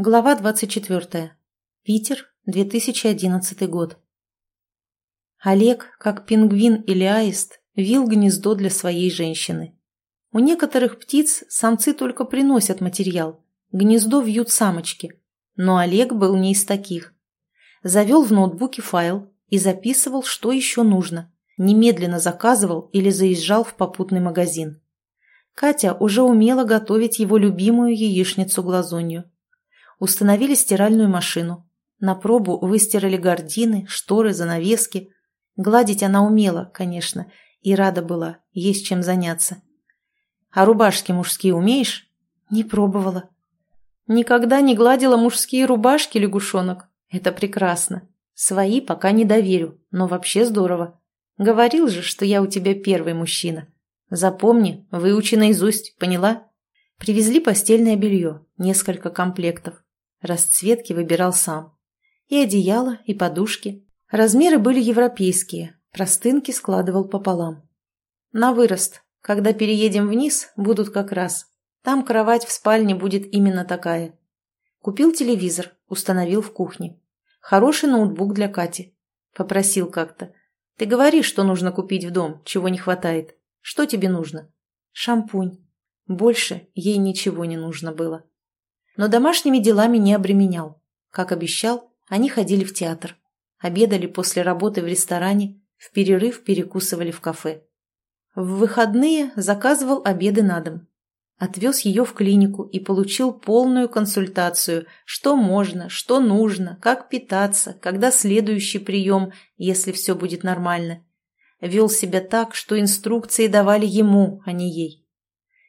Глава 24. Питер, 2011 год. Олег, как пингвин или аист, вил гнездо для своей женщины. У некоторых птиц самцы только приносят материал, гнездо вьют самочки, но Олег был не из таких. Завел в ноутбуке файл и записывал, что еще нужно, немедленно заказывал или заезжал в попутный магазин. Катя уже умела готовить его любимую яичницу-глазунью Установили стиральную машину. На пробу выстирали гардины, шторы, занавески. Гладить она умела, конечно, и рада была, есть чем заняться. «А рубашки мужские умеешь?» «Не пробовала». «Никогда не гладила мужские рубашки, лягушонок? Это прекрасно. Свои пока не доверю, но вообще здорово. Говорил же, что я у тебя первый мужчина. Запомни, выучи наизусть, поняла?» Привезли постельное белье, несколько комплектов. Расцветки выбирал сам. И одеяло, и подушки. Размеры были европейские, простынки складывал пополам. На вырост. Когда переедем вниз, будут как раз. Там кровать в спальне будет именно такая. Купил телевизор, установил в кухне. Хороший ноутбук для Кати. Попросил как-то. Ты говори, что нужно купить в дом, чего не хватает. Что тебе нужно? Шампунь. Больше ей ничего не нужно было но домашними делами не обременял. Как обещал, они ходили в театр, обедали после работы в ресторане, в перерыв перекусывали в кафе. В выходные заказывал обеды на дом. Отвез ее в клинику и получил полную консультацию, что можно, что нужно, как питаться, когда следующий прием, если все будет нормально. Вел себя так, что инструкции давали ему, а не ей.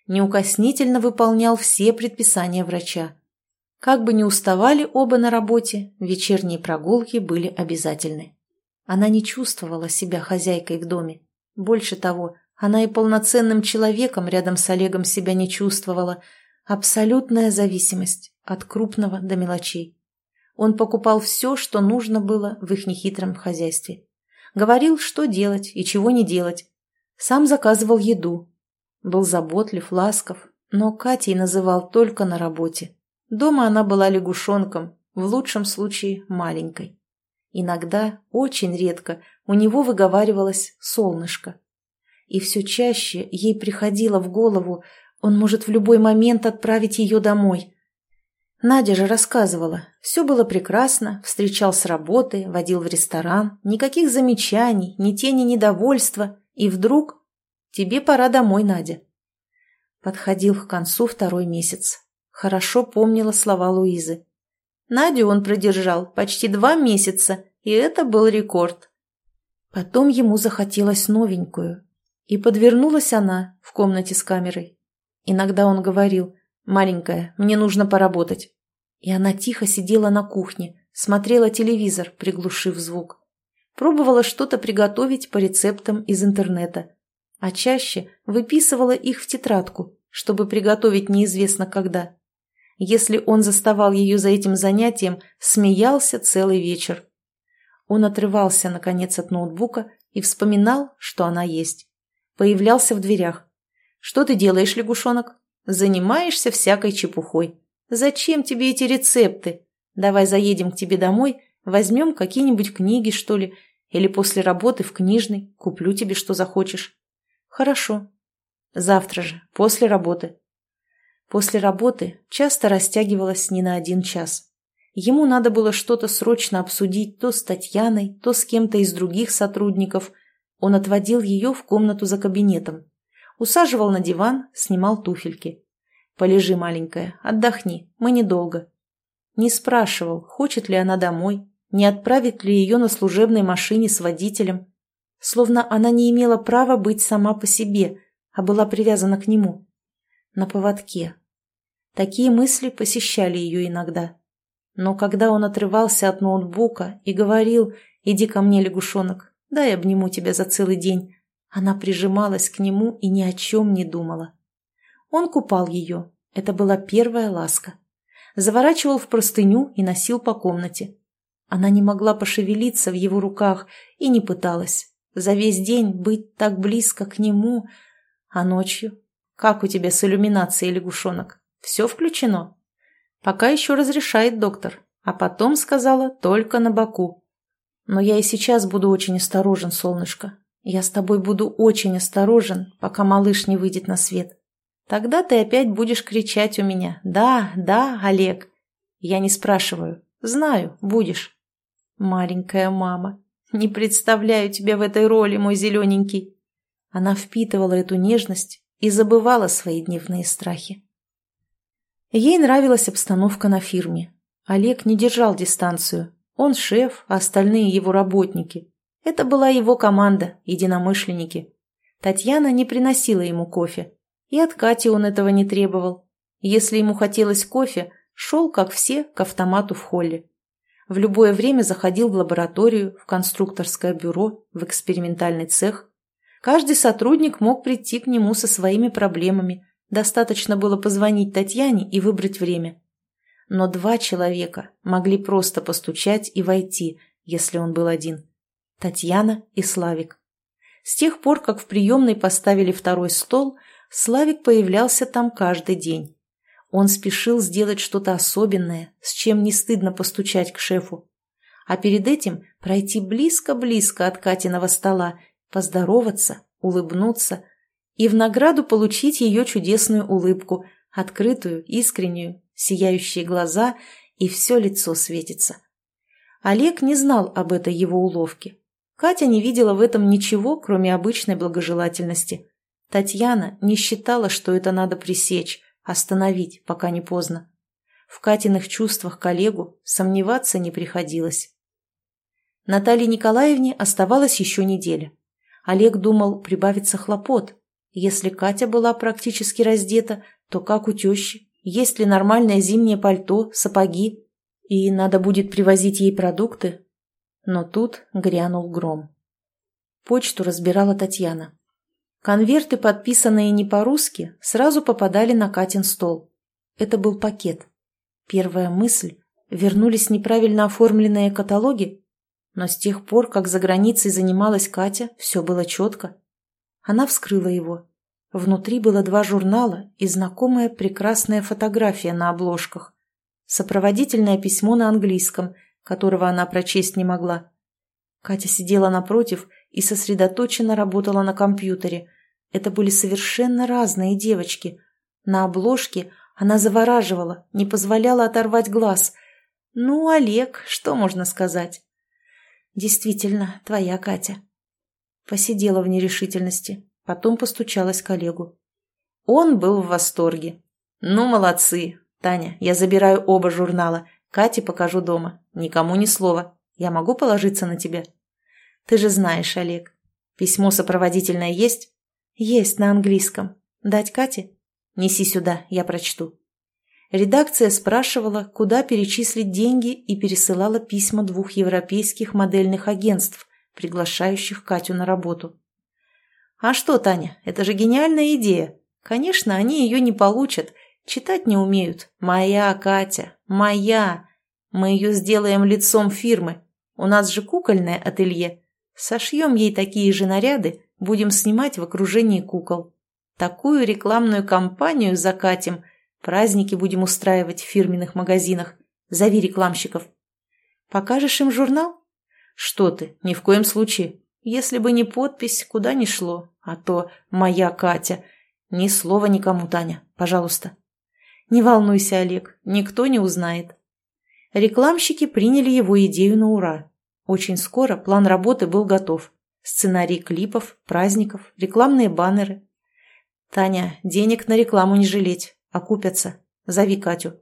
Неукоснительно выполнял все предписания врача. Как бы ни уставали оба на работе, вечерние прогулки были обязательны. Она не чувствовала себя хозяйкой в доме. Больше того, она и полноценным человеком рядом с Олегом себя не чувствовала. Абсолютная зависимость от крупного до мелочей. Он покупал все, что нужно было в их нехитром хозяйстве. Говорил, что делать и чего не делать. Сам заказывал еду. Был заботлив, ласков, но Катей называл только на работе. Дома она была лягушонком, в лучшем случае маленькой. Иногда, очень редко, у него выговаривалось «солнышко». И все чаще ей приходило в голову, он может в любой момент отправить ее домой. Надя же рассказывала, все было прекрасно, встречал с работы, водил в ресторан, никаких замечаний, ни тени недовольства, и вдруг «Тебе пора домой, Надя». Подходил к концу второй месяц. Хорошо помнила слова Луизы. Надю он продержал почти два месяца, и это был рекорд. Потом ему захотелось новенькую. И подвернулась она в комнате с камерой. Иногда он говорил, «Маленькая, мне нужно поработать». И она тихо сидела на кухне, смотрела телевизор, приглушив звук. Пробовала что-то приготовить по рецептам из интернета. А чаще выписывала их в тетрадку, чтобы приготовить неизвестно когда. Если он заставал ее за этим занятием, смеялся целый вечер. Он отрывался, наконец, от ноутбука и вспоминал, что она есть. Появлялся в дверях. «Что ты делаешь, лягушонок? Занимаешься всякой чепухой. Зачем тебе эти рецепты? Давай заедем к тебе домой, возьмем какие-нибудь книги, что ли, или после работы в книжной, куплю тебе, что захочешь». «Хорошо. Завтра же, после работы. После работы часто растягивалась не на один час. Ему надо было что-то срочно обсудить то с Татьяной, то с кем-то из других сотрудников. Он отводил ее в комнату за кабинетом. Усаживал на диван, снимал туфельки. «Полежи, маленькая, отдохни, мы недолго». Не спрашивал, хочет ли она домой, не отправит ли ее на служебной машине с водителем. Словно она не имела права быть сама по себе, а была привязана к нему. На поводке, Такие мысли посещали ее иногда. Но когда он отрывался от ноутбука и говорил «Иди ко мне, лягушонок, дай обниму тебя за целый день», она прижималась к нему и ни о чем не думала. Он купал ее, это была первая ласка. Заворачивал в простыню и носил по комнате. Она не могла пошевелиться в его руках и не пыталась. За весь день быть так близко к нему, а ночью... Как у тебя с иллюминацией, лягушонок? Все включено? Пока еще разрешает доктор, а потом сказала только на боку. Но я и сейчас буду очень осторожен, солнышко. Я с тобой буду очень осторожен, пока малыш не выйдет на свет. Тогда ты опять будешь кричать у меня «Да, да, Олег». Я не спрашиваю. Знаю, будешь. Маленькая мама. Не представляю тебя в этой роли, мой зелененький. Она впитывала эту нежность и забывала свои дневные страхи. Ей нравилась обстановка на фирме. Олег не держал дистанцию. Он шеф, а остальные его работники. Это была его команда, единомышленники. Татьяна не приносила ему кофе. И от Кати он этого не требовал. Если ему хотелось кофе, шел, как все, к автомату в холле. В любое время заходил в лабораторию, в конструкторское бюро, в экспериментальный цех. Каждый сотрудник мог прийти к нему со своими проблемами. Достаточно было позвонить Татьяне и выбрать время. Но два человека могли просто постучать и войти, если он был один. Татьяна и Славик. С тех пор, как в приемной поставили второй стол, Славик появлялся там каждый день. Он спешил сделать что-то особенное, с чем не стыдно постучать к шефу. А перед этим пройти близко-близко от Катиного стола поздороваться, улыбнуться и в награду получить ее чудесную улыбку, открытую, искреннюю, сияющие глаза, и все лицо светится. Олег не знал об этой его уловке. Катя не видела в этом ничего, кроме обычной благожелательности. Татьяна не считала, что это надо пресечь, остановить, пока не поздно. В Катиных чувствах коллегу сомневаться не приходилось. Наталье Николаевне оставалась еще неделя. Олег думал, прибавится хлопот. Если Катя была практически раздета, то как у тещи? Есть ли нормальное зимнее пальто, сапоги? И надо будет привозить ей продукты? Но тут грянул гром. Почту разбирала Татьяна. Конверты, подписанные не по-русски, сразу попадали на Катин стол. Это был пакет. Первая мысль – вернулись неправильно оформленные каталоги? Но с тех пор, как за границей занималась Катя, все было четко. Она вскрыла его. Внутри было два журнала и знакомая прекрасная фотография на обложках. Сопроводительное письмо на английском, которого она прочесть не могла. Катя сидела напротив и сосредоточенно работала на компьютере. Это были совершенно разные девочки. На обложке она завораживала, не позволяла оторвать глаз. Ну, Олег, что можно сказать? Действительно, твоя Катя. Посидела в нерешительности, потом постучалась к Олегу. Он был в восторге. Ну, молодцы. Таня, я забираю оба журнала. Кате покажу дома. Никому ни слова. Я могу положиться на тебя? Ты же знаешь, Олег. Письмо сопроводительное есть? Есть на английском. Дать Кате? Неси сюда, я прочту. Редакция спрашивала, куда перечислить деньги и пересылала письма двух европейских модельных агентств, приглашающих Катю на работу. «А что, Таня, это же гениальная идея. Конечно, они ее не получат, читать не умеют. Моя Катя, моя. Мы ее сделаем лицом фирмы. У нас же кукольное ателье. Сошьем ей такие же наряды, будем снимать в окружении кукол. Такую рекламную кампанию закатим – Праздники будем устраивать в фирменных магазинах. Зови рекламщиков. Покажешь им журнал? Что ты, ни в коем случае. Если бы не подпись, куда ни шло. А то «Моя Катя». Ни слова никому, Таня, пожалуйста. Не волнуйся, Олег, никто не узнает. Рекламщики приняли его идею на ура. Очень скоро план работы был готов. Сценарий клипов, праздников, рекламные баннеры. Таня, денег на рекламу не жалеть. Окупятся. Зови Катю.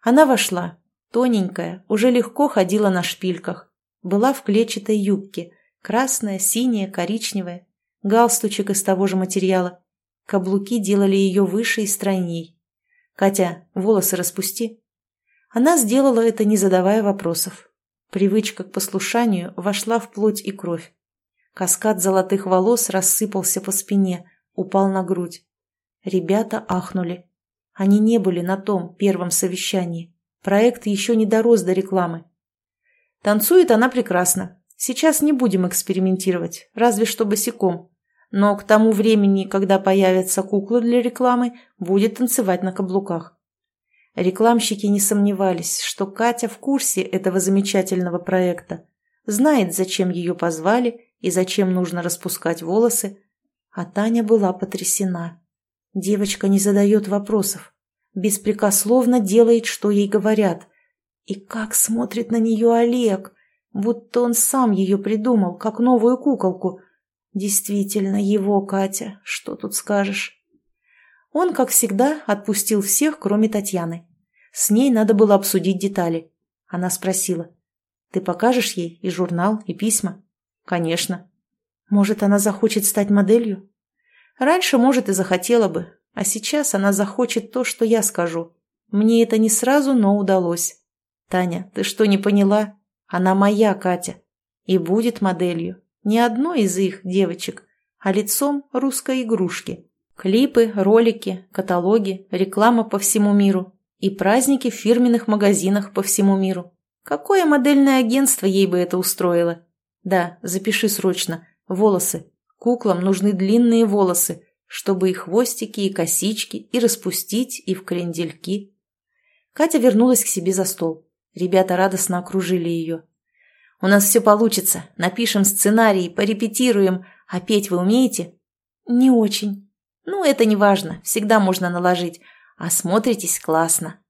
Она вошла. Тоненькая, уже легко ходила на шпильках. Была в клетчатой юбке. Красная, синяя, коричневая. Галстучек из того же материала. Каблуки делали ее выше и стройней. «Катя, волосы распусти». Она сделала это, не задавая вопросов. Привычка к послушанию вошла в плоть и кровь. Каскад золотых волос рассыпался по спине, упал на грудь. Ребята ахнули. Они не были на том первом совещании. Проект еще не дорос до рекламы. Танцует она прекрасно. Сейчас не будем экспериментировать, разве что босиком. Но к тому времени, когда появятся куклы для рекламы, будет танцевать на каблуках. Рекламщики не сомневались, что Катя в курсе этого замечательного проекта, знает, зачем ее позвали и зачем нужно распускать волосы, а Таня была потрясена. Девочка не задает вопросов, беспрекословно делает, что ей говорят. И как смотрит на нее Олег, будто он сам ее придумал, как новую куколку. Действительно, его Катя, что тут скажешь. Он, как всегда, отпустил всех, кроме Татьяны. С ней надо было обсудить детали. Она спросила. «Ты покажешь ей и журнал, и письма?» «Конечно». «Может, она захочет стать моделью?» «Раньше, может, и захотела бы, а сейчас она захочет то, что я скажу. Мне это не сразу, но удалось. Таня, ты что, не поняла? Она моя Катя. И будет моделью. Не одной из их девочек, а лицом русской игрушки. Клипы, ролики, каталоги, реклама по всему миру и праздники в фирменных магазинах по всему миру. Какое модельное агентство ей бы это устроило? Да, запиши срочно. Волосы. Куклам нужны длинные волосы, чтобы и хвостики, и косички, и распустить, и в крендельки. Катя вернулась к себе за стол. Ребята радостно окружили ее. «У нас все получится. Напишем сценарий, порепетируем. А петь вы умеете?» «Не очень». «Ну, это не важно. Всегда можно наложить. А смотритесь классно».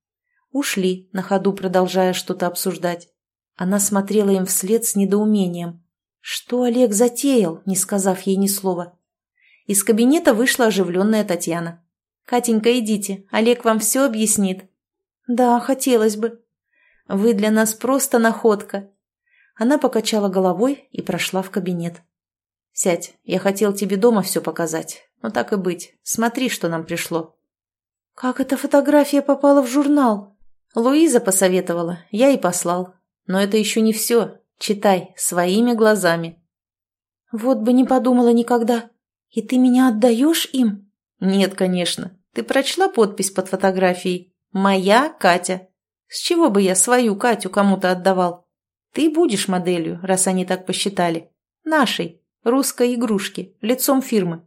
Ушли, на ходу продолжая что-то обсуждать. Она смотрела им вслед с недоумением. Что Олег затеял, не сказав ей ни слова? Из кабинета вышла оживленная Татьяна. «Катенька, идите, Олег вам все объяснит». «Да, хотелось бы». «Вы для нас просто находка». Она покачала головой и прошла в кабинет. «Сядь, я хотел тебе дома все показать. Но так и быть, смотри, что нам пришло». «Как эта фотография попала в журнал?» Луиза посоветовала, я и послал. Но это еще не все. Читай, своими глазами. Вот бы не подумала никогда. И ты меня отдаешь им? Нет, конечно. Ты прочла подпись под фотографией? Моя Катя. С чего бы я свою Катю кому-то отдавал? Ты будешь моделью, раз они так посчитали. Нашей, русской игрушки, лицом фирмы.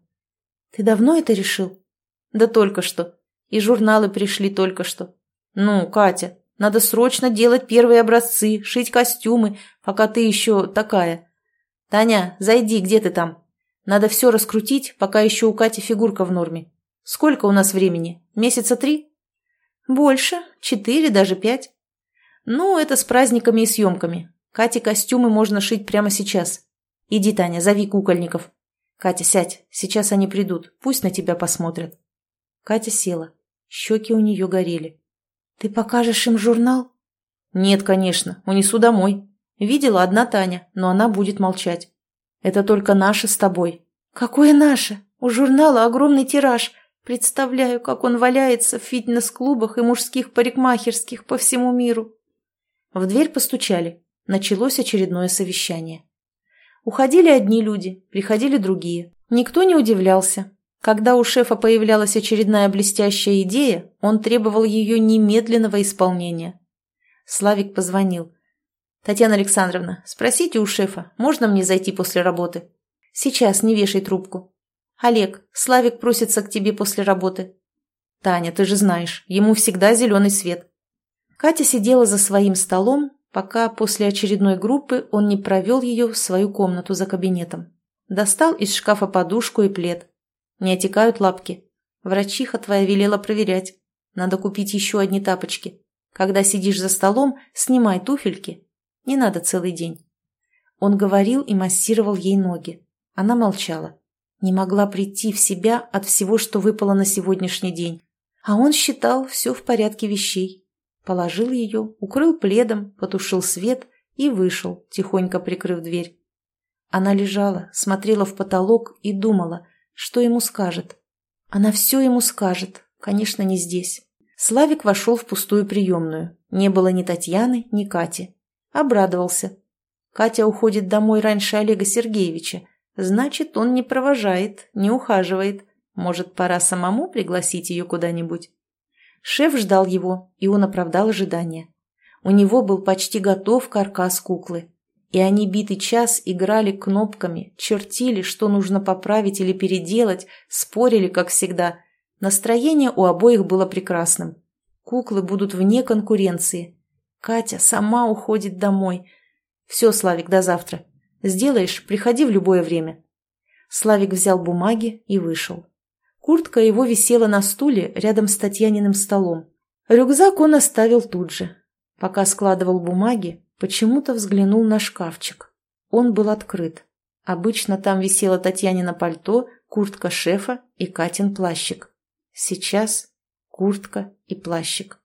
Ты давно это решил? Да только что. И журналы пришли только что. «Ну, Катя, надо срочно делать первые образцы, шить костюмы, пока ты еще такая. Таня, зайди, где ты там? Надо все раскрутить, пока еще у Кати фигурка в норме. Сколько у нас времени? Месяца три? Больше, четыре, даже пять. Ну, это с праздниками и съемками. Кате костюмы можно шить прямо сейчас. Иди, Таня, зови кукольников. Катя, сядь, сейчас они придут, пусть на тебя посмотрят. Катя села. Щеки у нее горели. «Ты покажешь им журнал?» «Нет, конечно, унесу домой. Видела одна Таня, но она будет молчать. Это только наше с тобой». «Какое наше? У журнала огромный тираж. Представляю, как он валяется в фитнес-клубах и мужских парикмахерских по всему миру». В дверь постучали. Началось очередное совещание. Уходили одни люди, приходили другие. Никто не удивлялся. Когда у шефа появлялась очередная блестящая идея, он требовал ее немедленного исполнения. Славик позвонил. «Татьяна Александровна, спросите у шефа, можно мне зайти после работы?» «Сейчас, не вешай трубку». «Олег, Славик просится к тебе после работы». «Таня, ты же знаешь, ему всегда зеленый свет». Катя сидела за своим столом, пока после очередной группы он не провел ее в свою комнату за кабинетом. Достал из шкафа подушку и плед. Не отекают лапки. Врачиха твоя велела проверять. Надо купить еще одни тапочки. Когда сидишь за столом, снимай туфельки. Не надо целый день. Он говорил и массировал ей ноги. Она молчала. Не могла прийти в себя от всего, что выпало на сегодняшний день. А он считал все в порядке вещей. Положил ее, укрыл пледом, потушил свет и вышел, тихонько прикрыв дверь. Она лежала, смотрела в потолок и думала, что ему скажет? Она все ему скажет, конечно, не здесь. Славик вошел в пустую приемную. Не было ни Татьяны, ни Кати. Обрадовался. Катя уходит домой раньше Олега Сергеевича. Значит, он не провожает, не ухаживает. Может, пора самому пригласить ее куда-нибудь? Шеф ждал его, и он оправдал ожидания. У него был почти готов каркас куклы и они битый час играли кнопками, чертили, что нужно поправить или переделать, спорили, как всегда. Настроение у обоих было прекрасным. Куклы будут вне конкуренции. Катя сама уходит домой. Все, Славик, до завтра. Сделаешь, приходи в любое время. Славик взял бумаги и вышел. Куртка его висела на стуле рядом с Татьяниным столом. Рюкзак он оставил тут же. Пока складывал бумаги, почему-то взглянул на шкафчик. Он был открыт. Обычно там висело Татьянина пальто, куртка шефа и Катин плащик. Сейчас куртка и плащик.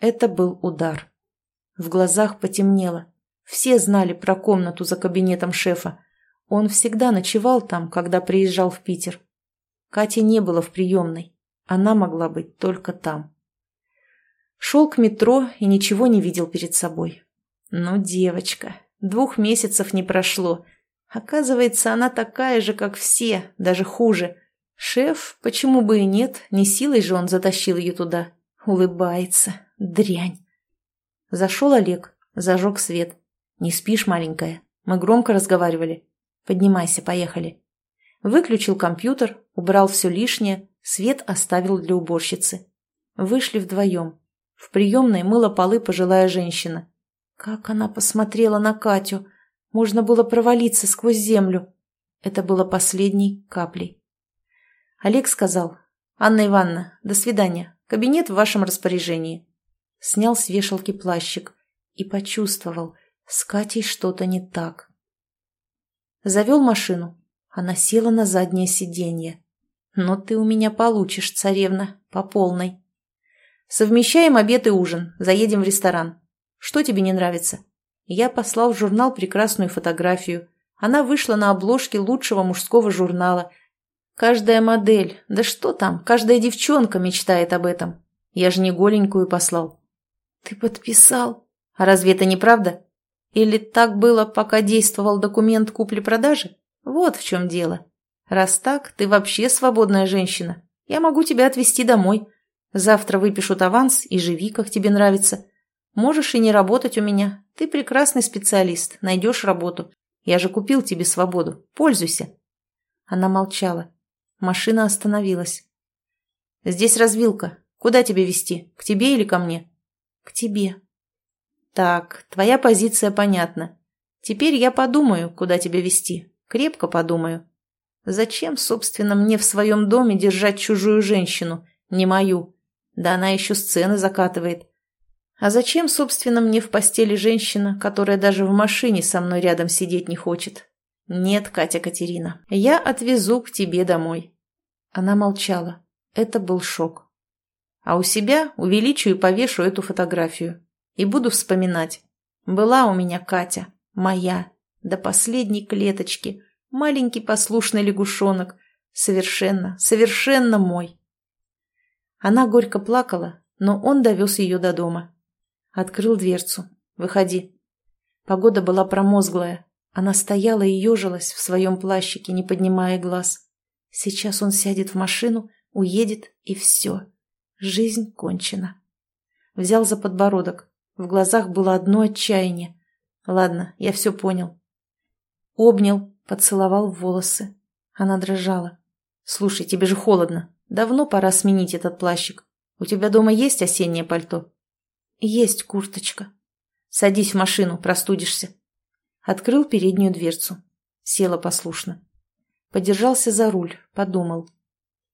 Это был удар. В глазах потемнело. Все знали про комнату за кабинетом шефа. Он всегда ночевал там, когда приезжал в Питер. Кати не было в приемной. Она могла быть только там. Шел к метро и ничего не видел перед собой. Ну, девочка, двух месяцев не прошло. Оказывается, она такая же, как все, даже хуже. Шеф, почему бы и нет, не силой же он затащил ее туда. Улыбается. Дрянь. Зашел Олег, зажег свет. «Не спишь, маленькая? Мы громко разговаривали. Поднимайся, поехали». Выключил компьютер, убрал все лишнее, свет оставил для уборщицы. Вышли вдвоем. В приемной мыла полы пожилая женщина. Как она посмотрела на Катю! Можно было провалиться сквозь землю. Это было последней каплей. Олег сказал, «Анна Ивановна, до свидания. Кабинет в вашем распоряжении». Снял с вешалки плащик и почувствовал, с Катей что-то не так. Завел машину. Она села на заднее сиденье. «Но ты у меня получишь, царевна, по полной». Совмещаем обед и ужин, заедем в ресторан. Что тебе не нравится? Я послал в журнал прекрасную фотографию. Она вышла на обложке лучшего мужского журнала. Каждая модель, да что там, каждая девчонка мечтает об этом. Я же не голенькую послал. Ты подписал? А разве это не правда? Или так было, пока действовал документ купли-продажи? Вот в чем дело. Раз так, ты вообще свободная женщина. Я могу тебя отвезти домой. Завтра выпишут аванс и живи, как тебе нравится. Можешь и не работать у меня. Ты прекрасный специалист, найдешь работу. Я же купил тебе свободу. Пользуйся. Она молчала. Машина остановилась. Здесь развилка. Куда тебе везти? К тебе или ко мне? К тебе. Так, твоя позиция понятна. Теперь я подумаю, куда тебя везти. Крепко подумаю. Зачем, собственно, мне в своем доме держать чужую женщину, не мою? Да она еще сцены закатывает. А зачем, собственно, мне в постели женщина, которая даже в машине со мной рядом сидеть не хочет? Нет, Катя Катерина, я отвезу к тебе домой. Она молчала. Это был шок. А у себя увеличу и повешу эту фотографию. И буду вспоминать. Была у меня Катя, моя, до последней клеточки, маленький послушный лягушонок, совершенно, совершенно мой. Она горько плакала, но он довез ее до дома. Открыл дверцу. «Выходи». Погода была промозглая. Она стояла и ежилась в своем плащике, не поднимая глаз. Сейчас он сядет в машину, уедет, и все. Жизнь кончена. Взял за подбородок. В глазах было одно отчаяние. Ладно, я все понял. Обнял, поцеловал в волосы. Она дрожала. «Слушай, тебе же холодно. Давно пора сменить этот плащик. У тебя дома есть осеннее пальто? Есть курточка. Садись в машину, простудишься. Открыл переднюю дверцу. Села послушно. Подержался за руль, подумал.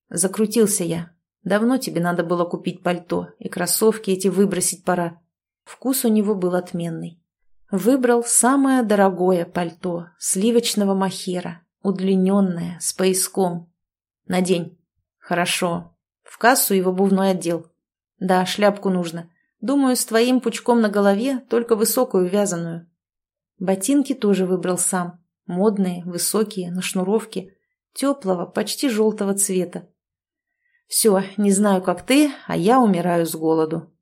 Закрутился я. Давно тебе надо было купить пальто, и кроссовки эти выбросить пора. Вкус у него был отменный. Выбрал самое дорогое пальто, сливочного махера, удлиненное, с пояском. Надень. Хорошо. В кассу и в обувной отдел. Да, шляпку нужно. Думаю, с твоим пучком на голове, только высокую вязаную. Ботинки тоже выбрал сам. Модные, высокие, на шнуровке. Теплого, почти желтого цвета. Все, не знаю, как ты, а я умираю с голоду.